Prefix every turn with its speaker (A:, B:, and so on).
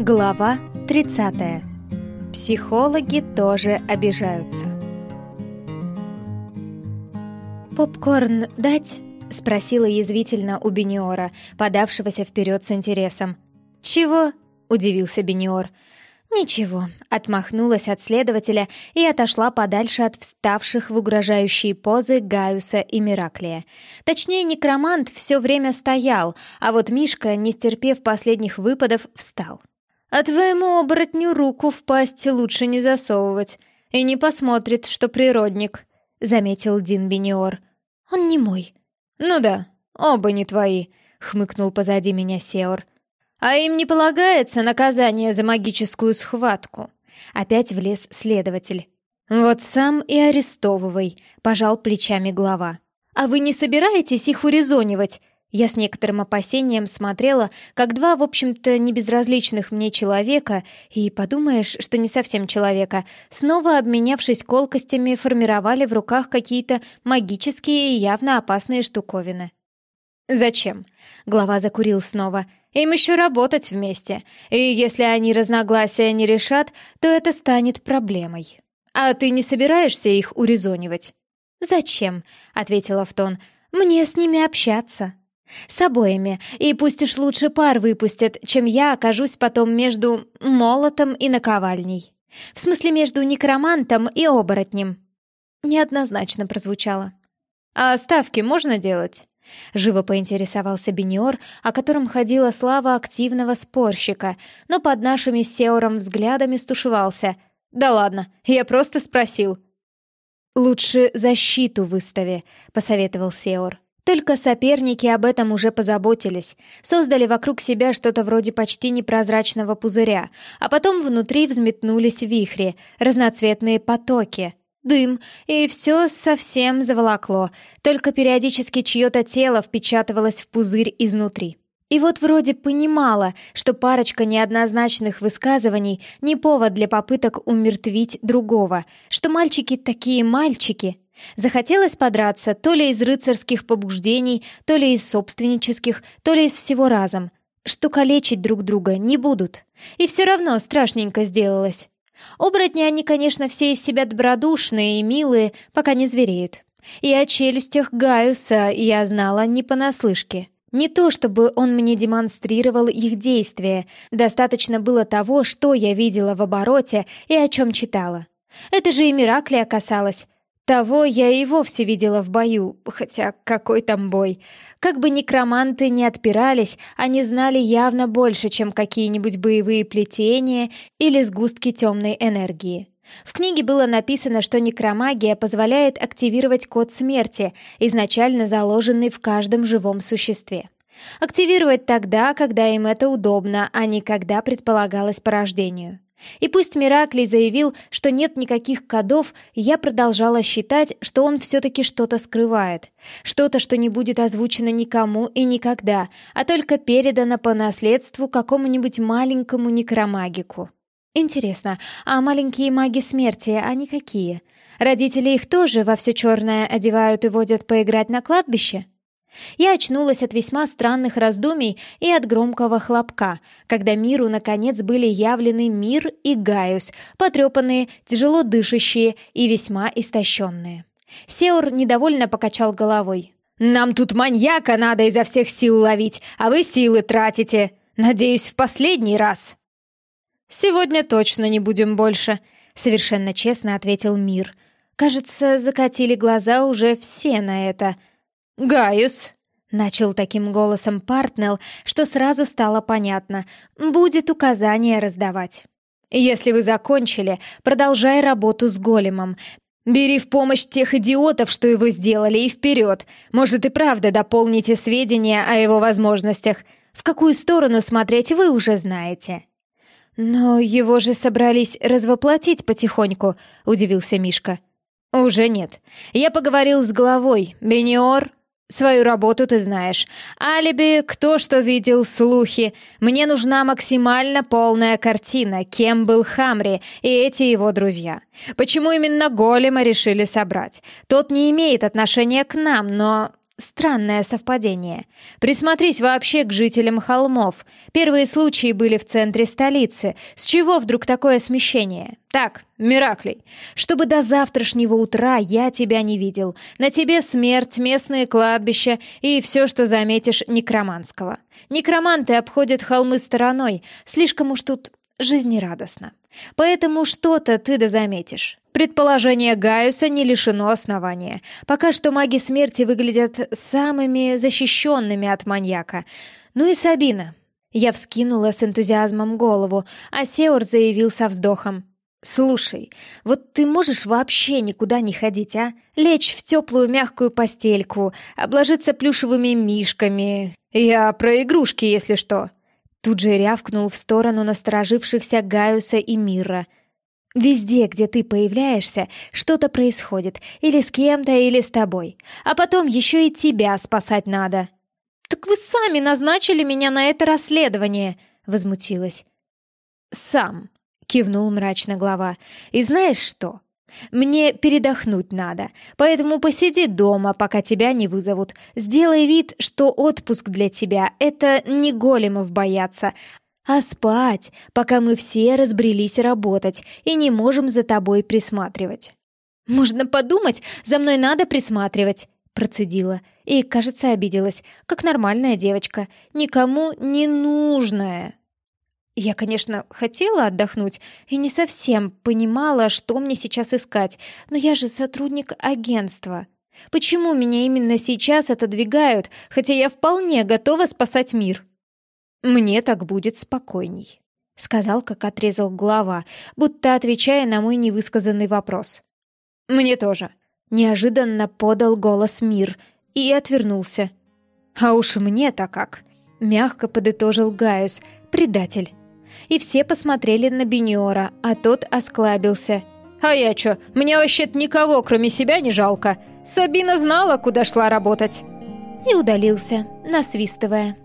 A: Глава 30. Психологи тоже обижаются. «Попкорн дать?» — спросила язвительно у Бениора, подавшегося вперед с интересом. «Чего?» — удивился Бениор. «Ничего», — отмахнулась от следователя и отошла подальше от вставших в угрожающие позы Гаюса и Мираклия. Точнее, некромант все время стоял, а вот Мишка, не стерпев последних выпадов, встал. «А твоему оборотню руку в пасть лучше не засовывать, и не посмотрит, что природник», — заметил Дин Бениор. «Он не мой». «Ну да, оба не твои», — хмыкнул позади меня Сеор. «А им не полагается наказание за магическую схватку?» Опять влез следователь. «Вот сам и арестовывай», — пожал плечами глава. «А вы не собираетесь их урезонивать?» Я с некоторым опасением смотрела, как два, в общем-то, небезразличных мне человека, и подумаешь, что не совсем человека, снова обменявшись колкостями, формировали в руках какие-то магические и явно опасные штуковины. «Зачем?» — глава закурил снова. Им еще работать вместе, и если они разногласия не решат, то это станет проблемой. А ты не собираешься их урезонивать?» «Зачем?» — ответила в тон. «Мне с ними общаться». «С обоими, и пусть уж лучше пар выпустят, чем я окажусь потом между молотом и наковальней. В смысле, между некромантом и оборотнем». Неоднозначно прозвучало. «А ставки можно делать?» Живо поинтересовался Бениор, о котором ходила слава активного спорщика, но под нашими Сеором взглядами стушевался. «Да ладно, я просто спросил». «Лучше защиту выстави», — посоветовал Сеор. Только соперники об этом уже позаботились, создали вокруг себя что-то вроде почти непрозрачного пузыря, а потом внутри взметнулись вихри, разноцветные потоки — дым, и все совсем заволокло, только периодически чье-то тело впечатывалось в пузырь изнутри. И вот вроде понимала, что парочка неоднозначных высказываний не повод для попыток умертвить другого, что мальчики такие мальчики. Захотелось подраться то ли из рыцарских побуждений, то ли из собственнических, то ли из всего разом, что калечить друг друга не будут. И все равно страшненько сделалось. Оборотни они, конечно, все из себя добродушные и милые, пока не звереют. И о челюстях Гаюса я знала не понаслышке. Не то чтобы он мне демонстрировал их действия, достаточно было того, что я видела в обороте и о чем читала. Это же и Мираклия касалось. Того я и вовсе видела в бою, хотя какой там бой. Как бы некроманты не отпирались, они знали явно больше, чем какие-нибудь боевые плетения или сгустки темной энергии. В книге было написано, что некромагия позволяет активировать код смерти, изначально заложенный в каждом живом существе. Активировать тогда, когда им это удобно, а не когда предполагалось по рождению. И пусть Мираклий заявил, что нет никаких кодов, я продолжала считать, что он все-таки что-то скрывает. Что-то, что не будет озвучено никому и никогда, а только передано по наследству какому-нибудь маленькому некромагику. Интересно, а маленькие маги смерти, они какие? Родители их тоже во все черное одевают и водят поиграть на кладбище? Я очнулась от весьма странных раздумий и от громкого хлопка, когда миру, наконец, были явлены Мир и Гaius, потрепанные, тяжело дышащие и весьма истощенные. Сеур недовольно покачал головой. «Нам тут маньяка надо изо всех сил ловить, а вы силы тратите. Надеюсь, в последний раз». «Сегодня точно не будем больше», — совершенно честно ответил Мир. «Кажется, закатили глаза уже все на это». «Гaius!» — начал таким голосом Партнелл, что сразу стало понятно. «Будет указание раздавать». «Если вы закончили, продолжай работу с големом. Бери в помощь тех идиотов, что его сделали, и вперед. Может, и правда дополните сведения о его возможностях. В какую сторону смотреть вы уже знаете». «Но его же собрались развоплотить потихоньку», — удивился Мишка. «Уже нет. Я поговорил с главой. Бениор Свою работу ты знаешь. Алиби, кто что видел, слухи. Мне нужна максимально полная картина, кем был Хамри и эти его друзья. Почему именно Голема решили собрать? Тот не имеет отношения к нам, но... Странное совпадение. Присмотрись вообще к жителям холмов. Первые случаи были в центре столицы. С чего вдруг такое смещение? Так, Мираклей, чтобы до завтрашнего утра я тебя не видел. На тебе смерть, местные кладбища и все, что заметишь некроманского. Некроманты обходят холмы стороной. Слишком уж тут жизнерадостно. Поэтому что-то ты да заметишь. Предположение Гaiuса не лишено основания. Пока что маги смерти выглядят самыми защищенными от маньяка. Ну и Сабина. Я вскинула с энтузиазмом голову, а Сеор заявил со вздохом. «Слушай, вот ты можешь вообще никуда не ходить, а? Лечь в теплую мягкую постельку, обложиться плюшевыми мишками. Я про игрушки, если что». Тут же рявкнул в сторону насторожившихся Гаюса и Мира. «Везде, где ты появляешься, что-то происходит. Или с кем-то, или с тобой. А потом еще и тебя спасать надо». «Так вы сами назначили меня на это расследование!» — возмутилась. «Сам», — кивнул мрачно глава. «И знаешь что? Мне передохнуть надо, поэтому посиди дома, пока тебя не вызовут. Сделай вид, что отпуск для тебя — это не големов бояться, а спать, пока мы все разбрелись работать и не можем за тобой присматривать». «Можно подумать, за мной надо присматривать», — процедила. И, кажется, обиделась, как нормальная девочка, никому не нужная. Я, конечно, хотела отдохнуть и не совсем понимала, что мне сейчас искать, но я же сотрудник агентства. Почему меня именно сейчас отодвигают, хотя я вполне готова спасать мир? Мне так будет спокойней, сказал, как отрезал глава, будто отвечая на мой невысказанный вопрос. Мне тоже. Неожиданно подал голос мир и отвернулся. А уж мне-то как. Мягко подытожил Гaius, предатель и все посмотрели на Бениора, а тот осклабился. «А я чё, мне вообще-то никого, кроме себя, не жалко. Сабина знала, куда шла работать». И удалился, насвистывая.